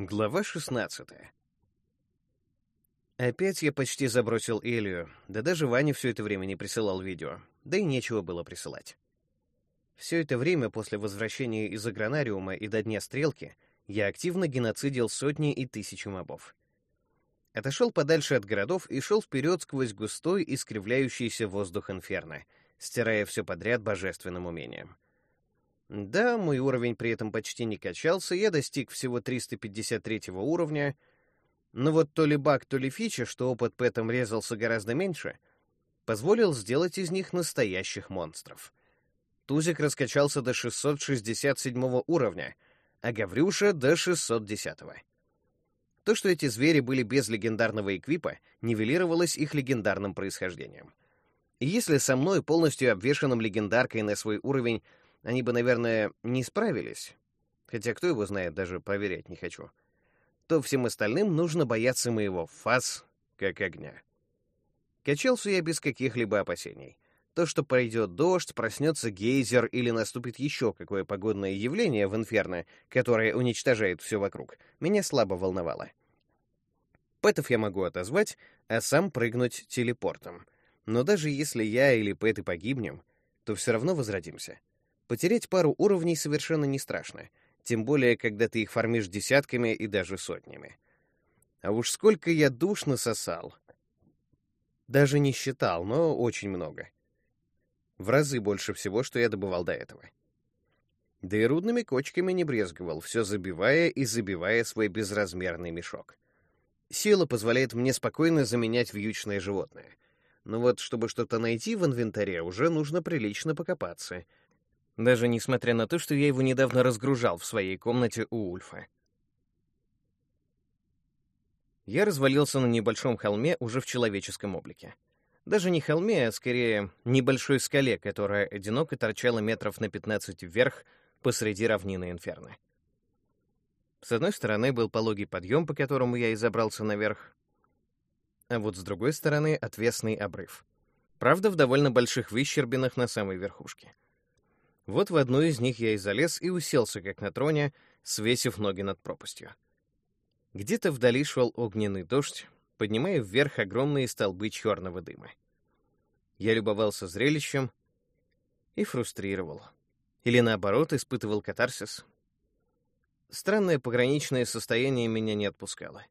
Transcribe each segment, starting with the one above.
Глава 16 Опять я почти забросил Элию, да даже Ваня все это время не присылал видео, да и нечего было присылать. Все это время после возвращения из агронариума и до Дня Стрелки я активно геноцидил сотни и тысячи мобов. Отошел подальше от городов и шел вперед сквозь густой, искривляющийся воздух инферно, стирая все подряд божественным умением — да, мой уровень при этом почти не качался, я достиг всего 353 уровня, но вот то ли баг, то ли фича, что опыт пэтом резался гораздо меньше, позволил сделать из них настоящих монстров. Тузик раскачался до 667 уровня, а Гаврюша — до 610. -го. То, что эти звери были без легендарного эквипа, нивелировалось их легендарным происхождением. И если со мной, полностью обвешанным легендаркой на свой уровень, они бы, наверное, не справились, хотя кто его знает, даже проверять не хочу, то всем остальным нужно бояться моего фаз как огня. Качался я без каких-либо опасений. То, что пройдет дождь, проснется гейзер или наступит еще какое погодное явление в инферно, которое уничтожает все вокруг, меня слабо волновало. Пэтов я могу отозвать, а сам прыгнуть телепортом. Но даже если я или Пэты погибнем, то все равно возродимся. Потерять пару уровней совершенно не страшно, тем более, когда ты их фармишь десятками и даже сотнями. А уж сколько я душ насосал. Даже не считал, но очень много. В разы больше всего, что я добывал до этого. Да и рудными кочками не брезговал, все забивая и забивая свой безразмерный мешок. Сила позволяет мне спокойно заменять вьючное животное. Но вот, чтобы что-то найти в инвентаре, уже нужно прилично покопаться — даже несмотря на то, что я его недавно разгружал в своей комнате у Ульфа. Я развалился на небольшом холме уже в человеческом облике. Даже не холме, а скорее небольшой скале, которая одиноко торчала метров на 15 вверх посреди равнины Инферно. С одной стороны был пологий подъем, по которому я и забрался наверх, а вот с другой стороны — отвесный обрыв. Правда, в довольно больших выщербинах на самой верхушке — вот в одну из них я и залез и уселся, как на троне, свесив ноги над пропастью. Где-то вдали шел огненный дождь, поднимая вверх огромные столбы черного дыма. Я любовался зрелищем и фрустрировал. Или наоборот, испытывал катарсис. Странное пограничное состояние меня не отпускало.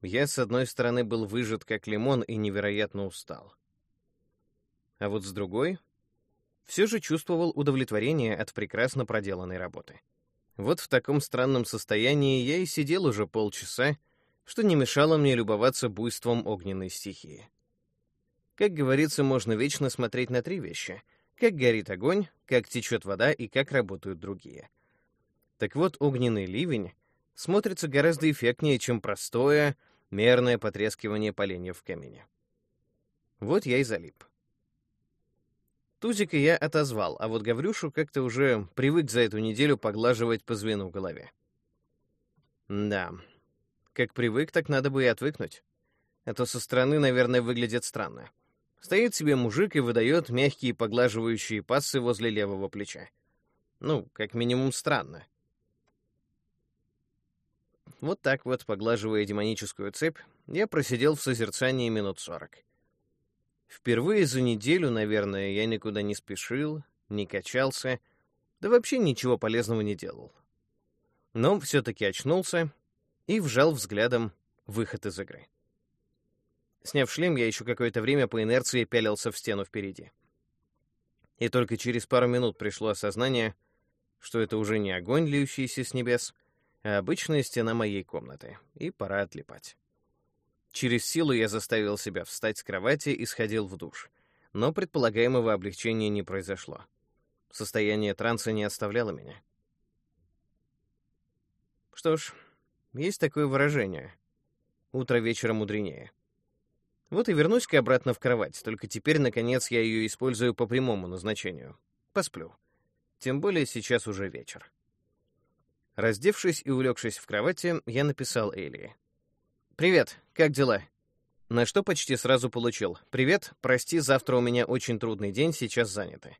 Я, с одной стороны, был выжат как лимон и невероятно устал. А вот с другой все же чувствовал удовлетворение от прекрасно проделанной работы. Вот в таком странном состоянии я и сидел уже полчаса, что не мешало мне любоваться буйством огненной стихии. Как говорится, можно вечно смотреть на три вещи — как горит огонь, как течет вода и как работают другие. Так вот, огненный ливень смотрится гораздо эффектнее, чем простое, мерное потрескивание поленьев в камине. Вот я и залип. Тузика я отозвал, а вот Гаврюшу как-то уже привык за эту неделю поглаживать по звену в голове. Да, как привык, так надо бы и отвыкнуть. А то со стороны, наверное, выглядит странно. Стоит себе мужик и выдает мягкие поглаживающие пассы возле левого плеча. Ну, как минимум, странно. Вот так вот, поглаживая демоническую цепь, я просидел в созерцании минут сорок. Впервые за неделю, наверное, я никуда не спешил, не качался, да вообще ничего полезного не делал. Но все-таки очнулся и вжал взглядом выход из игры. Сняв шлем, я еще какое-то время по инерции пялился в стену впереди. И только через пару минут пришло осознание, что это уже не огонь, льющийся с небес, а обычная стена моей комнаты, и пора отлипать. Через силу я заставил себя встать с кровати и сходил в душ. Но предполагаемого облегчения не произошло. Состояние транса не оставляло меня. Что ж, есть такое выражение. Утро вечера мудренее. Вот и вернусь-ка обратно в кровать, только теперь, наконец, я ее использую по прямому назначению. Посплю. Тем более сейчас уже вечер. Раздевшись и улегшись в кровати, я написал Элии. «Привет, как дела?» На что почти сразу получил. «Привет, прости, завтра у меня очень трудный день, сейчас заняты».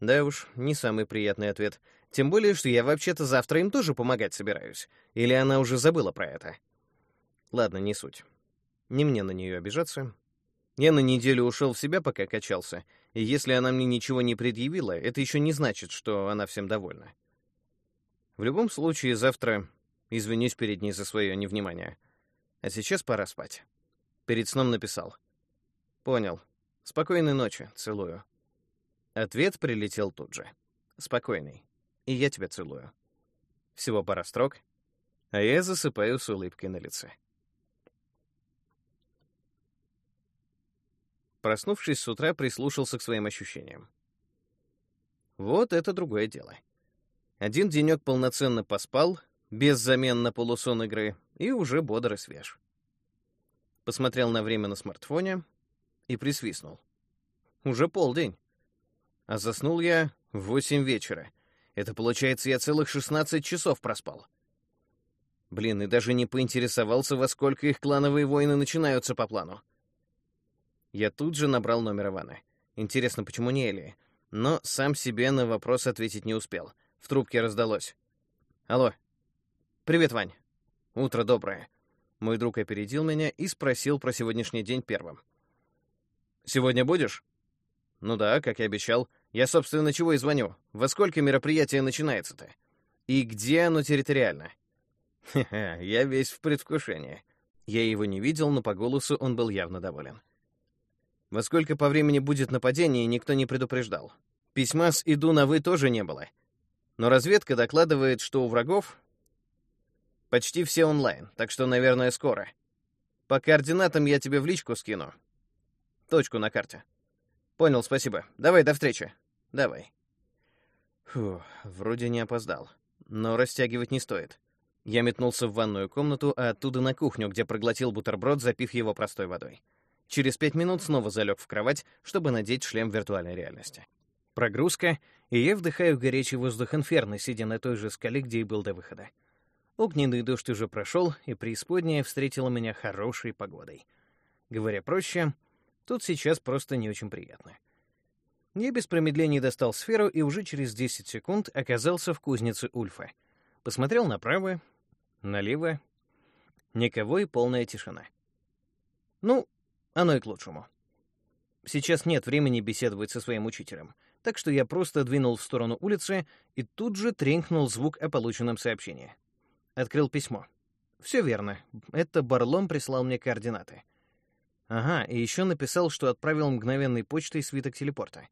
Да уж, не самый приятный ответ. Тем более, что я вообще-то завтра им тоже помогать собираюсь. Или она уже забыла про это? Ладно, не суть. Не мне на нее обижаться. Я на неделю ушел в себя, пока качался, и если она мне ничего не предъявила, это еще не значит, что она всем довольна. В любом случае, завтра извинюсь перед ней за свое невнимание. А сейчас пора спать. Перед сном написал. Понял. Спокойной ночи. Целую. Ответ прилетел тут же. Спокойный. И я тебя целую. Всего пара строк, а я засыпаю с улыбкой на лице. Проснувшись с утра, прислушался к своим ощущениям. Вот это другое дело. Один денек полноценно поспал, без замен на полусон игры, и уже бодр и свеж. Посмотрел на время на смартфоне и присвистнул. Уже полдень. А заснул я в восемь вечера. Это получается, я целых шестнадцать часов проспал. Блин, и даже не поинтересовался, во сколько их клановые войны начинаются по плану. Я тут же набрал номер Ивана. Интересно, почему не Элии? Но сам себе на вопрос ответить не успел. В трубке раздалось. «Алло. Привет, Вань. Утро доброе». Мой друг опередил меня и спросил про сегодняшний день первым. «Сегодня будешь?» «Ну да, как и обещал. Я, собственно, чего и звоню. Во сколько мероприятие начинается-то? И где оно территориально?» «Хе-хе, я весь в предвкушении». Я его не видел, но по голосу он был явно доволен. Во сколько по времени будет нападение, никто не предупреждал. Письма с «иду на вы» тоже не было. Но разведка докладывает, что у врагов почти все онлайн, так что, наверное, скоро. По координатам я тебе в личку скину. Точку на карте. Понял, спасибо. Давай, до встречи. Давай. Фу, вроде не опоздал. Но растягивать не стоит. Я метнулся в ванную комнату, а оттуда на кухню, где проглотил бутерброд, запив его простой водой. Через пять минут снова залег в кровать, чтобы надеть шлем виртуальной реальности. Прогрузка, и я вдыхаю горячий воздух инферно, сидя на той же скале, где и был до выхода. Огненный дождь уже прошел, и преисподняя встретила меня хорошей погодой. Говоря проще, Тут сейчас просто не очень приятно. Я без промедлений достал сферу и уже через 10 секунд оказался в кузнице Ульфа. Посмотрел направо, налево. Никого и полная тишина. Ну, оно и к лучшему. Сейчас нет времени беседовать со своим учителем, так что я просто двинул в сторону улицы и тут же тренькнул звук о полученном сообщении. Открыл письмо. Все верно. Это Барлом прислал мне координаты. Ага, и еще написал, что отправил мгновенной почтой свиток телепорта.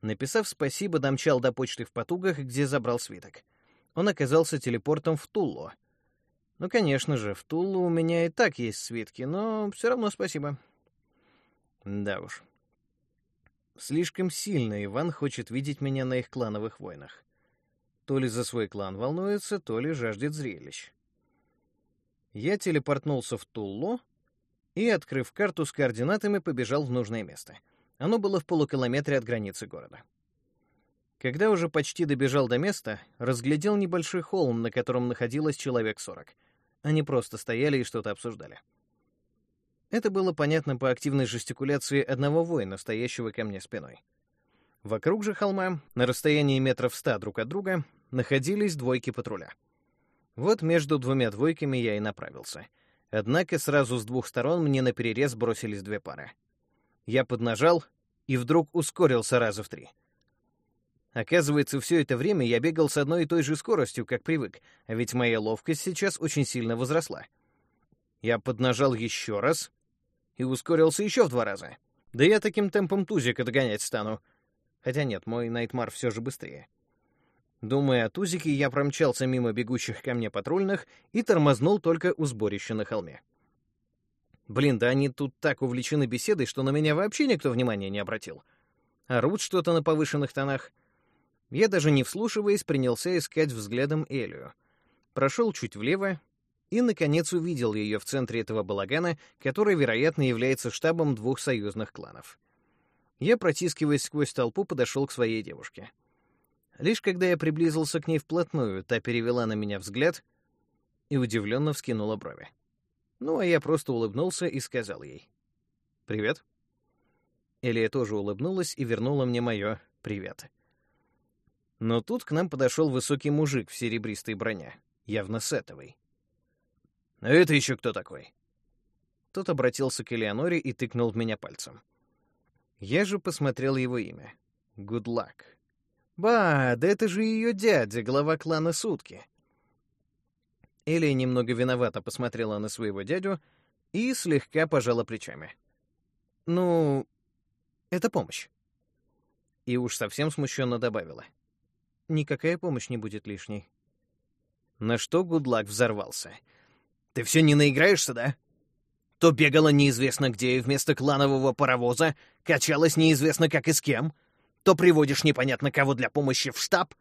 Написав спасибо, домчал до почты в Потугах, где забрал свиток. Он оказался телепортом в Туллу. Ну, конечно же, в Туллу у меня и так есть свитки, но все равно спасибо. Да уж. Слишком сильно Иван хочет видеть меня на их клановых войнах. То ли за свой клан волнуется, то ли жаждет зрелищ. Я телепортнулся в Туллу, и, открыв карту с координатами, побежал в нужное место. Оно было в полукилометре от границы города. Когда уже почти добежал до места, разглядел небольшой холм, на котором находилось человек сорок. Они просто стояли и что-то обсуждали. Это было понятно по активной жестикуляции одного воина, стоящего ко мне спиной. Вокруг же холма, на расстоянии метров ста друг от друга, находились двойки патруля. Вот между двумя двойками я и направился — Однако сразу с двух сторон мне на перерез бросились две пары. Я поднажал и вдруг ускорился раза в три. Оказывается, все это время я бегал с одной и той же скоростью, как привык, а ведь моя ловкость сейчас очень сильно возросла. Я поднажал еще раз и ускорился еще в два раза. Да я таким темпом тузика догонять стану. Хотя нет, мой Найтмар все же быстрее. Думая о тузике, я промчался мимо бегущих ко мне патрульных и тормознул только у сборища на холме. Блин, да они тут так увлечены беседой, что на меня вообще никто внимания не обратил. Орут что-то на повышенных тонах. Я даже не вслушиваясь, принялся искать взглядом Элию. Прошел чуть влево и, наконец, увидел ее в центре этого балагана, который, вероятно, является штабом двух союзных кланов. Я, протискиваясь сквозь толпу, подошел к своей девушке. Лишь когда я приблизился к ней вплотную, та перевела на меня взгляд и удивленно вскинула брови. Ну, а я просто улыбнулся и сказал ей «Привет». Элия тоже улыбнулась и вернула мне мое «Привет». Но тут к нам подошел высокий мужик в серебристой броне, явно сетовый. «А это еще кто такой?» Тот обратился к Элеоноре и тыкнул в меня пальцем. Я же посмотрел его имя. Luck. Ба, да это же ее дядя, глава клана Сутки. Элия немного виновато посмотрела на своего дядю и слегка пожала плечами. «Ну, это помощь». И уж совсем смущенно добавила. «Никакая помощь не будет лишней». На что Гудлак взорвался. «Ты все не наиграешься, да? То бегала неизвестно где и вместо кланового паровоза качалась неизвестно как и с кем, то приводишь непонятно кого для помощи в штаб.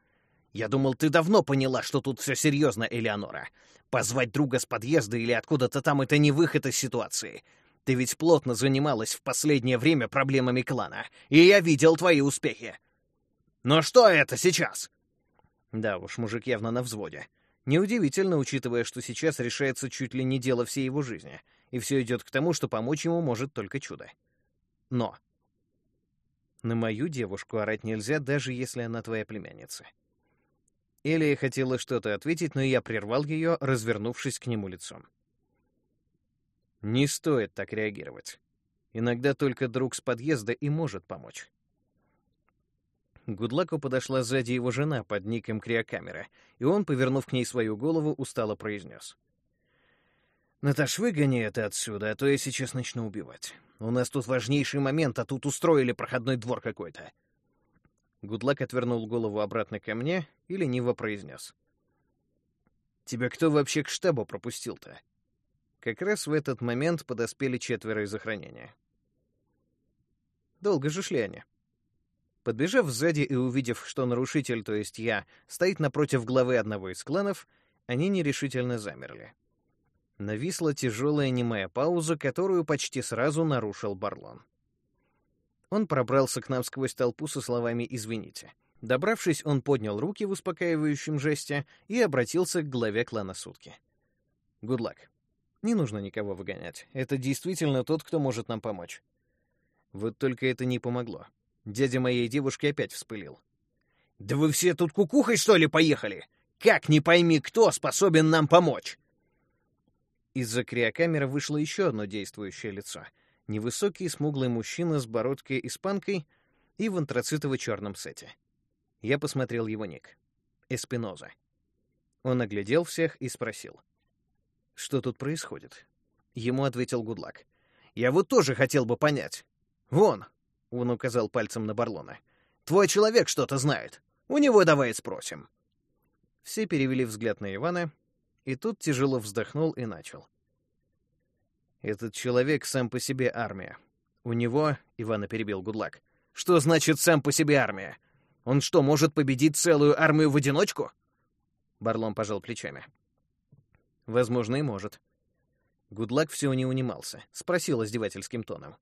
Я думал, ты давно поняла, что тут все серьезно, Элеонора. Позвать друга с подъезда или откуда-то там — это не выход из ситуации. Ты ведь плотно занималась в последнее время проблемами клана, и я видел твои успехи. Но что это сейчас? Да уж, мужик явно на взводе. Неудивительно, учитывая, что сейчас решается чуть ли не дело всей его жизни — и все идет к тому, что помочь ему может только чудо. Но на мою девушку орать нельзя, даже если она твоя племянница. Элия хотела что-то ответить, но я прервал ее, развернувшись к нему лицом. Не стоит так реагировать. Иногда только друг с подъезда и может помочь. Гудлаку подошла сзади его жена под ником Криокамера, и он, повернув к ней свою голову, устало произнес — «Наташ, выгони это отсюда, а то я сейчас начну убивать. У нас тут важнейший момент, а тут устроили проходной двор какой-то». Гудлак отвернул голову обратно ко мне и лениво произнес. «Тебя кто вообще к штабу пропустил-то?» Как раз в этот момент подоспели четверо из охранения. Долго же шли они. Подбежав сзади и увидев, что нарушитель, то есть я, стоит напротив главы одного из кланов, они нерешительно замерли. Нависла тяжелая немая пауза, которую почти сразу нарушил Барлон. Он пробрался к нам сквозь толпу со словами «извините». Добравшись, он поднял руки в успокаивающем жесте и обратился к главе клана Сутки. «Гудлак, не нужно никого выгонять. Это действительно тот, кто может нам помочь». Вот только это не помогло. Дядя моей девушки опять вспылил. «Да вы все тут кукухой, что ли, поехали? Как не пойми, кто способен нам помочь?» Из-за криокамеры вышло еще одно действующее лицо. Невысокий, смуглый мужчина с бородкой-испанкой и в антрацитово-черном сете. Я посмотрел его ник. Эспиноза. Он оглядел всех и спросил. «Что тут происходит?» Ему ответил Гудлак. «Я вот тоже хотел бы понять. Вон!» — он указал пальцем на Барлона. «Твой человек что-то знает. У него давай спросим». Все перевели взгляд на Ивана, и тут тяжело вздохнул и начал. «Этот человек сам по себе армия. У него...» — Ивана перебил Гудлак. «Что значит «сам по себе армия»? Он что, может победить целую армию в одиночку?» Барлон пожал плечами. «Возможно, и может». Гудлак все не унимался, спросил издевательским тоном.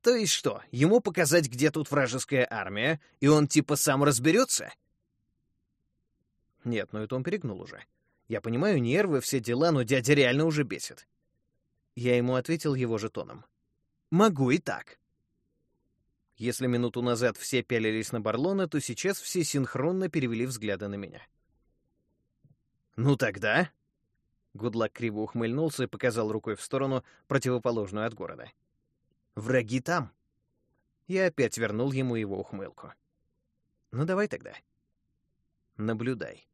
«То есть что, ему показать, где тут вражеская армия, и он типа сам разберется?» Нет, ну это он перегнул уже. Я понимаю нервы, все дела, но дядя реально уже бесит. Я ему ответил его же тоном. Могу и так. Если минуту назад все пялились на Барлона, то сейчас все синхронно перевели взгляды на меня. «Ну тогда...» Гудлак криво ухмыльнулся и показал рукой в сторону, противоположную от города. «Враги там!» Я опять вернул ему его ухмылку. «Ну давай тогда. Наблюдай».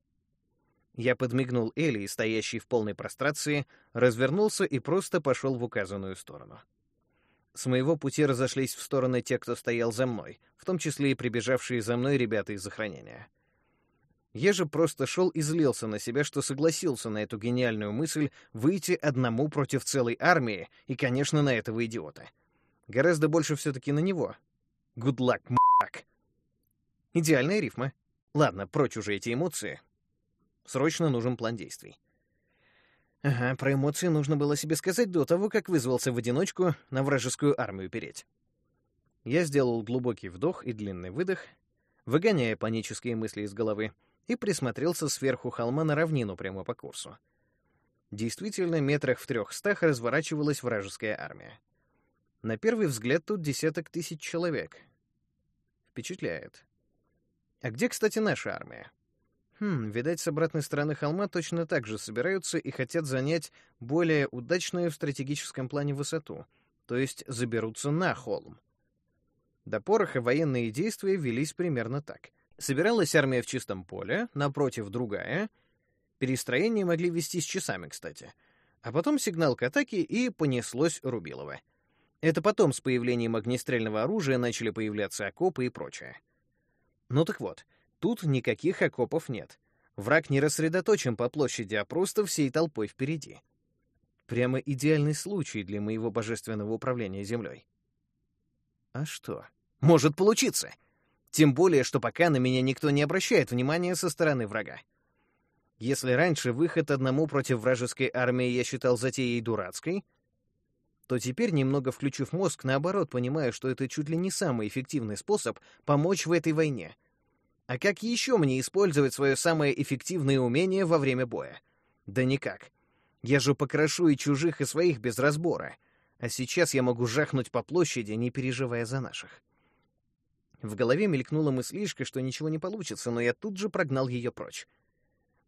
Я подмигнул Элли, стоящей в полной прострации, развернулся и просто пошел в указанную сторону. С моего пути разошлись в стороны те, кто стоял за мной, в том числе и прибежавшие за мной ребята из охранения. Я же просто шел и злился на себя, что согласился на эту гениальную мысль выйти одному против целой армии, и, конечно, на этого идиота. Гораздо больше все-таки на него. Good luck, м***к. Идеальная рифма. Ладно, прочь уже эти эмоции. Срочно нужен план действий. Ага, про эмоции нужно было себе сказать до того, как вызвался в одиночку на вражескую армию переть. Я сделал глубокий вдох и длинный выдох, выгоняя панические мысли из головы, и присмотрелся сверху холма на равнину прямо по курсу. Действительно, метрах в трехстах разворачивалась вражеская армия. На первый взгляд тут десяток тысяч человек. Впечатляет. А где, кстати, наша армия? Хм, видать, с обратной стороны холма точно так же собираются и хотят занять более удачную в стратегическом плане высоту, то есть заберутся на холм. До пороха военные действия велись примерно так. Собиралась армия в чистом поле, напротив другая. Перестроения могли вестись часами, кстати. А потом сигнал к атаке, и понеслось Рубилово. Это потом с появлением огнестрельного оружия начали появляться окопы и прочее. Ну так вот, тут никаких окопов нет. Враг не рассредоточен по площади, а просто всей толпой впереди. Прямо идеальный случай для моего божественного управления землей. А что? Может получиться! Тем более, что пока на меня никто не обращает внимания со стороны врага. Если раньше выход одному против вражеской армии я считал затеей дурацкой, то теперь, немного включив мозг, наоборот, понимаю, что это чуть ли не самый эффективный способ помочь в этой войне. А как еще мне использовать свое самое эффективное умение во время боя? Да никак. Я же покрошу и чужих, и своих без разбора. А сейчас я могу жахнуть по площади, не переживая за наших. В голове мелькнула мыслишка, что ничего не получится, но я тут же прогнал ее прочь.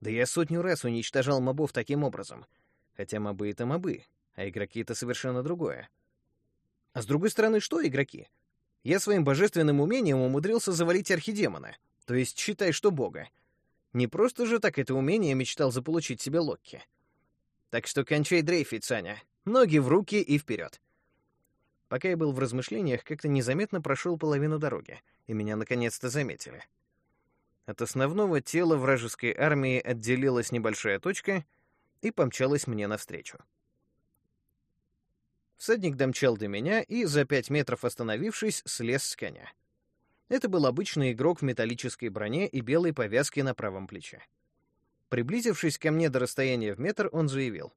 Да я сотню раз уничтожал мобов таким образом. Хотя мобы — это мобы, а игроки — это совершенно другое. А с другой стороны, что игроки? Я своим божественным умением умудрился завалить архидемона, то есть считай, что бога. Не просто же так это умение мечтал заполучить себе Локки. Так что кончай дрейфить, Саня. Ноги в руки и вперед. Пока я был в размышлениях, как-то незаметно прошел половину дороги, и меня наконец-то заметили. От основного тела вражеской армии отделилась небольшая точка и помчалась мне навстречу. Всадник домчал до меня и, за пять метров остановившись, слез с коня. Это был обычный игрок в металлической броне и белой повязке на правом плече. Приблизившись ко мне до расстояния в метр, он заявил.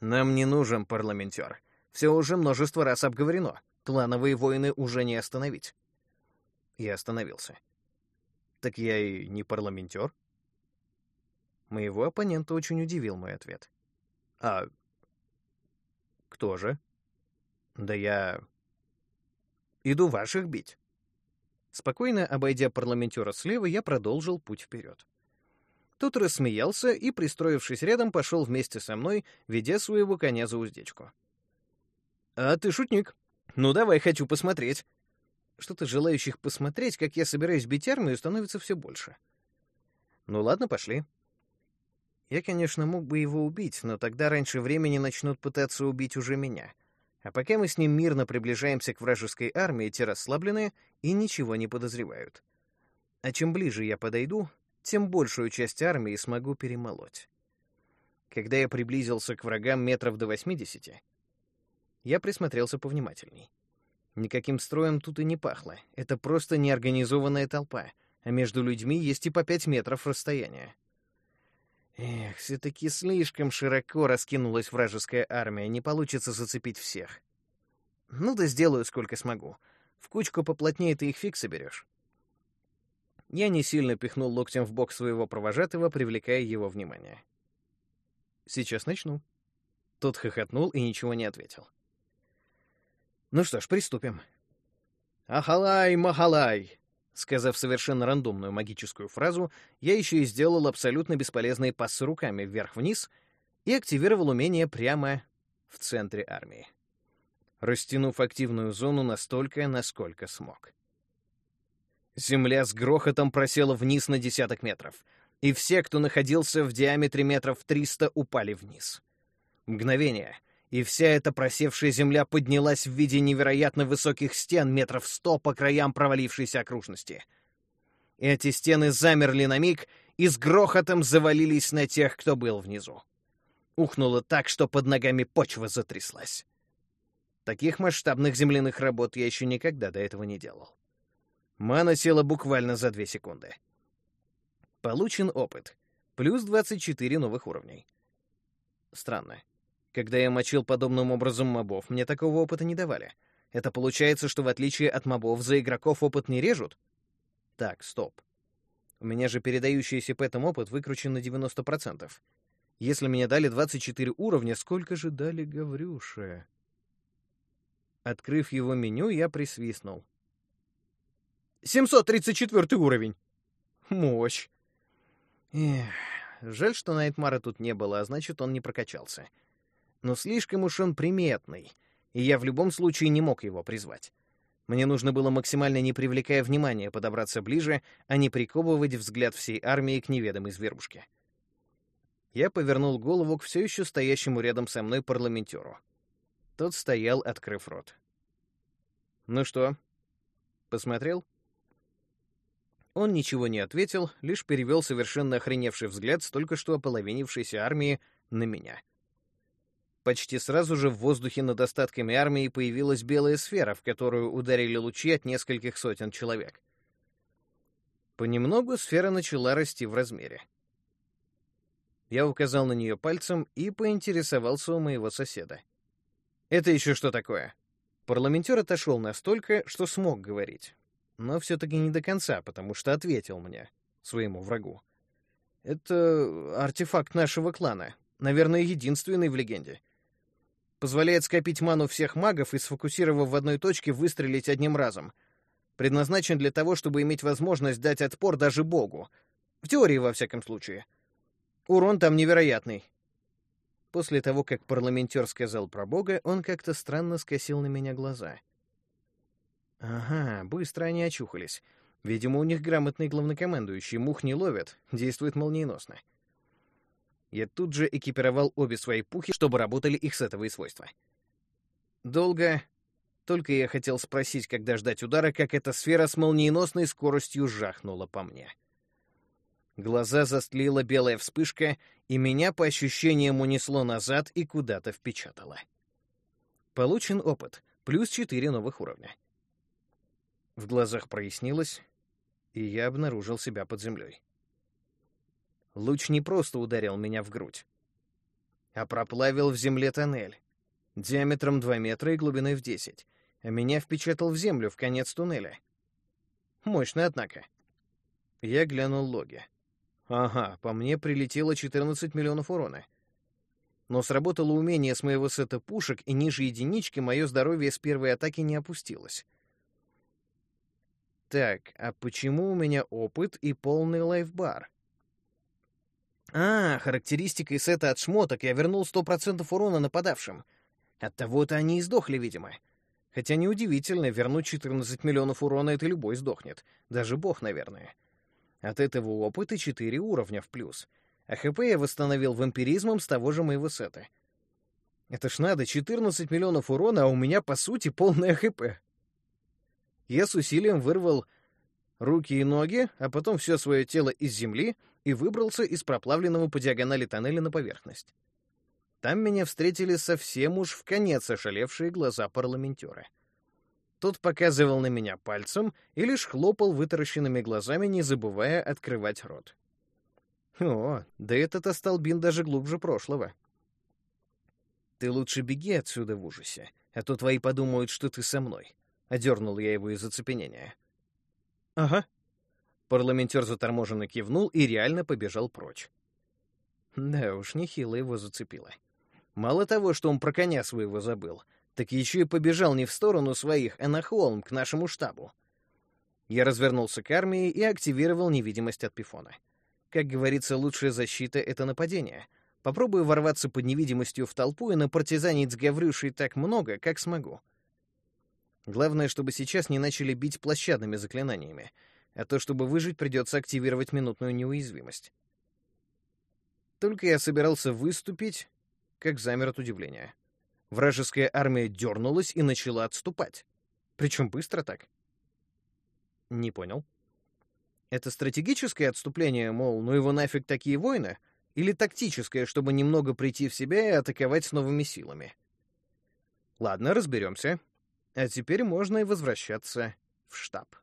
«Нам не нужен парламентер. Все уже множество раз обговорено. Клановые войны уже не остановить». Я остановился. «Так я и не парламентер?» Моего оппонента очень удивил мой ответ. «А кто же?» «Да я... иду ваших бить». Спокойно обойдя парламентера слева, я продолжил путь вперед. Тот рассмеялся и, пристроившись рядом, пошел вместе со мной, ведя своего коня за уздечку. «А ты шутник. Ну давай, хочу посмотреть». Что-то желающих посмотреть, как я собираюсь бить армию, становится все больше. Ну ладно, пошли. Я, конечно, мог бы его убить, но тогда раньше времени начнут пытаться убить уже меня. А пока мы с ним мирно приближаемся к вражеской армии, те расслаблены и ничего не подозревают. А чем ближе я подойду, тем большую часть армии смогу перемолоть. Когда я приблизился к врагам метров до 80, я присмотрелся повнимательней. Никаким строем тут и не пахло. Это просто неорганизованная толпа, а между людьми есть и по пять метров расстояния. Эх, все-таки слишком широко раскинулась вражеская армия, не получится зацепить всех. Ну да сделаю, сколько смогу. В кучку поплотнее ты их фиг соберешь. Я не сильно пихнул локтем в бок своего провожатого, привлекая его внимание. «Сейчас начну». Тот хохотнул и ничего не ответил. «Ну что ж, приступим». «Ахалай, махалай!» Сказав совершенно рандомную магическую фразу, я еще и сделал абсолютно бесполезные пассы руками вверх-вниз и активировал умение прямо в центре армии, растянув активную зону настолько, насколько смог. Земля с грохотом просела вниз на десяток метров, и все, кто находился в диаметре метров 300, упали вниз. Мгновение, и вся эта просевшая земля поднялась в виде невероятно высоких стен метров сто по краям провалившейся окружности. Эти стены замерли на миг и с грохотом завалились на тех, кто был внизу. Ухнуло так, что под ногами почва затряслась. Таких масштабных земляных работ я еще никогда до этого не делал. Мана села буквально за две секунды. Получен опыт. Плюс 24 новых уровней. Странно. Когда я мочил подобным образом мобов, мне такого опыта не давали. Это получается, что в отличие от мобов за игроков опыт не режут? Так, стоп. У меня же передающийся пэтом опыт выкручен на 90%. Если мне дали 24 уровня, сколько же дали Гаврюше? Открыв его меню, я присвистнул. 734 уровень. Мощь. Эх, жаль, что Найтмара тут не было, а значит, он не прокачался. Но слишком уж он приметный, и я в любом случае не мог его призвать. Мне нужно было максимально не привлекая внимания подобраться ближе, а не приковывать взгляд всей армии к неведомой зверушке. Я повернул голову к все еще стоящему рядом со мной парламентеру. Тот стоял, открыв рот. «Ну что?» «Посмотрел?» Он ничего не ответил, лишь перевел совершенно охреневший взгляд с только что ополовинившейся армии на меня. Почти сразу же в воздухе над остатками армии появилась белая сфера, в которую ударили лучи от нескольких сотен человек. Понемногу сфера начала расти в размере. Я указал на нее пальцем и поинтересовался у моего соседа. «Это еще что такое?» Парламентер отошел настолько, что смог говорить. Но все-таки не до конца, потому что ответил мне, своему врагу. «Это артефакт нашего клана. Наверное, единственный в легенде. Позволяет скопить ману всех магов и, сфокусировав в одной точке, выстрелить одним разом. Предназначен для того, чтобы иметь возможность дать отпор даже богу. В теории, во всяком случае. Урон там невероятный. После того, как парламентер сказал про бога, он как-то странно скосил на меня глаза. Ага, быстро они очухались. Видимо, у них грамотный главнокомандующий, мух не ловят, действует молниеносно. Я тут же экипировал обе свои пухи, чтобы работали их сетовые свойства. Долго... Только я хотел спросить, когда ждать удара, как эта сфера с молниеносной скоростью жахнула по мне. Глаза застлила белая вспышка, и меня, по ощущениям, унесло назад и куда-то впечатало. Получен опыт, плюс четыре новых уровня. В глазах прояснилось, и я обнаружил себя под землей. Луч не просто ударил меня в грудь, а проплавил в земле тоннель, диаметром 2 метра и глубиной в 10, а меня впечатал в землю в конец туннеля. Мощно, однако. Я глянул логи. Ага, по мне прилетело 14 миллионов урона. Но сработало умение с моего сета пушек, и ниже единички мое здоровье с первой атаки не опустилось. Так, а почему у меня опыт и полный лайфбар? А, характеристикой сета от шмоток я вернул 100% урона нападавшим. Оттого-то они и сдохли, видимо. Хотя неудивительно, вернуть 14 миллионов урона — это любой сдохнет. Даже бог, наверное. От этого опыта 4 уровня в плюс. А ХП я восстановил вампиризмом с того же моего сета. Это ж надо, 14 миллионов урона, а у меня, по сути, полное ХП. Я с усилием вырвал руки и ноги, а потом все свое тело из земли и выбрался из проплавленного по диагонали тоннеля на поверхность. Там меня встретили совсем уж в конец ошалевшие глаза парламентера. Тот показывал на меня пальцем и лишь хлопал вытаращенными глазами, не забывая открывать рот. О, да этот остолбин даже глубже прошлого. «Ты лучше беги отсюда в ужасе, а то твои подумают, что ты со мной», — одернул я его из оцепенения. «Ага». Парламентер заторможенно кивнул и реально побежал прочь. Да уж, нехило его зацепило. Мало того, что он про коня своего забыл, так еще и побежал не в сторону своих, а на холм, к нашему штабу. Я развернулся к армии и активировал невидимость от Пифона. Как говорится, лучшая защита — это нападение. Попробую ворваться под невидимостью в толпу и напартизанить с Гаврюшей так много, как смогу. Главное, чтобы сейчас не начали бить площадными заклинаниями, а то, чтобы выжить, придется активировать минутную неуязвимость. Только я собирался выступить, как замер от удивления. Вражеская армия дернулась и начала отступать. Причем быстро так. Не понял. Это стратегическое отступление, мол, ну его нафиг такие войны? Или тактическое, чтобы немного прийти в себя и атаковать с новыми силами? Ладно, разберемся. А теперь можно и возвращаться в штаб.